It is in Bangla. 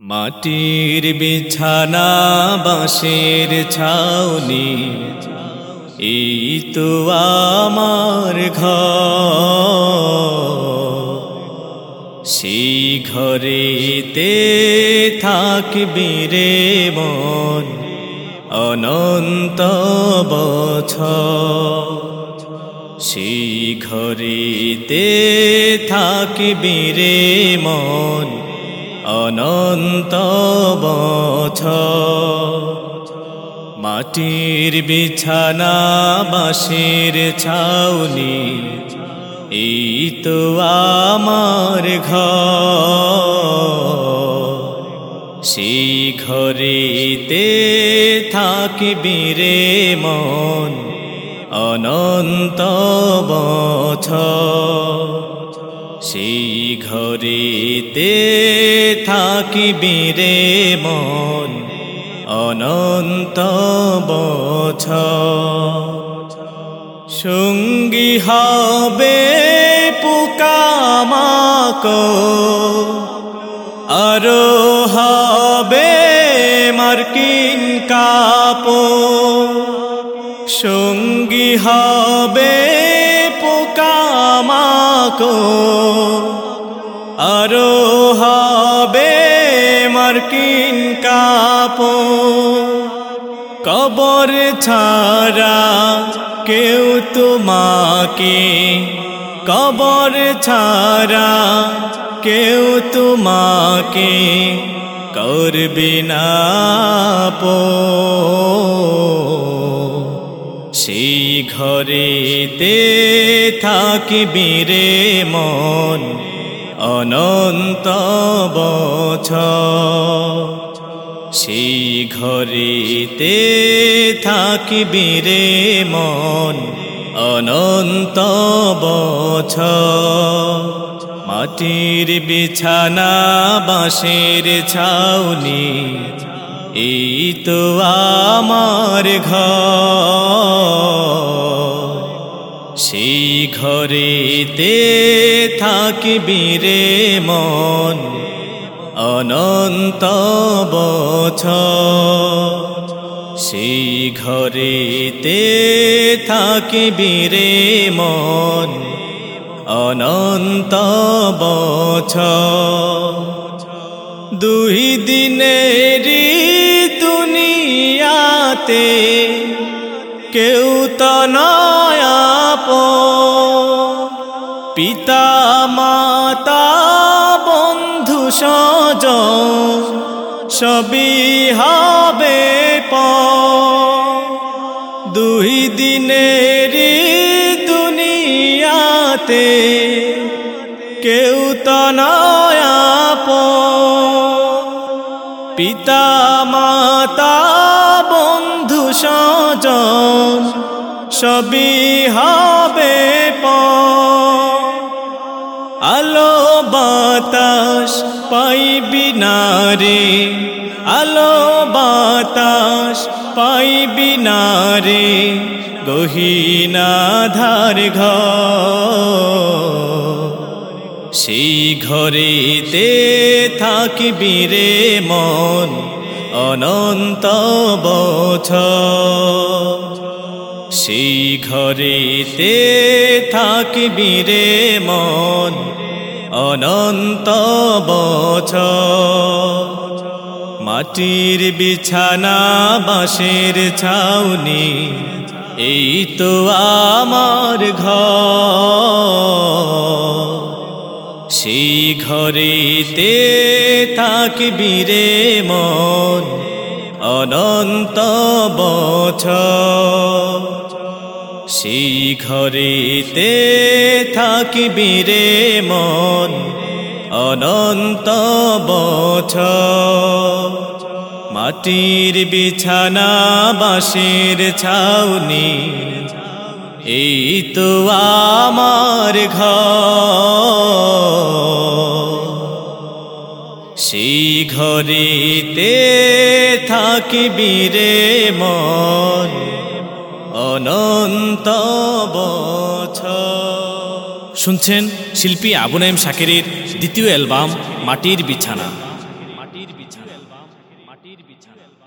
মাটির বিছানা বাঁশের ছাউনি, এই তো আমার ঘর। সেই ঘরেতে থাকবি রে মন অনন্ত বছর। সেই ঘরেতে থাকবি রে মন অনন্ত বছর। মাটির বিছানা, বাঁশের ছাউনি, এই তো আমার ঘর। সেই ঘরেতে থাকবি রে মন, অনন্ত বছর। সেই ঘরেতে থাকিবি রে মন অনন্ত বছর। সঙ্গী হবে পুকামাক আরও হবে মার্কিন কাপ সঙ্গী হবে পোকামাক আরও হবে মার্কিন কাপ কবর ছাড়া কেউ তোমাকে, কবর ছাড়া কেউ তোমাকে করবে না পো। সেই ঘরেতে থাকিবি রে মন, অনন্ত বছর। সেই ঘরেতে থাকিবি রে মন, অনন্ত বছর। মাটির বিছানা বাঁশের ছাউনি এই তো আমার ঘর। সেই ঘরেতে থাকিবি রে মন অনন্ত বছর। সেই ঘরেতে থাকিবি রে মন অনন্ত বছর। দুই দিনেরই দুনিয়াতে কেউ তো নয়াপ পিতা, মাতা, বন্ধু সজ সবই হবে প দুই দিনের দুনিয়াতে কেউ তো নয়াপ পিতা বন্ধু সজন সবই হবে আলো বাতাস পাইবি না রে। আলো বাতাস পাইবি না রে। গহিনা ধার ঘর। সেই ঘরেতে থাকিবি রে মন। অনন্ত বছর। সেই ঘরেতে থাকিবি রে মন, অনন্ত বছর। মাটির বিছানা, বাঁশের ছাউনি, এই তো আমার ঘর। সেই ঘরেতে থাকিবি রে মন, অনন্ত বছর। সেই ঘরেতে থাকিবি রে মন, অনন্ত বছর। মাটির বিছানা বাঁশের ছাউনি, এই তো আমার ঘর। সেই ঘরেতে থাকিবি রে মন, অনন্ত শুনছেন শিল্পী আবু নাইম শাকেরের দ্বিতীয় অ্যালবাম, মাটির বিছানা।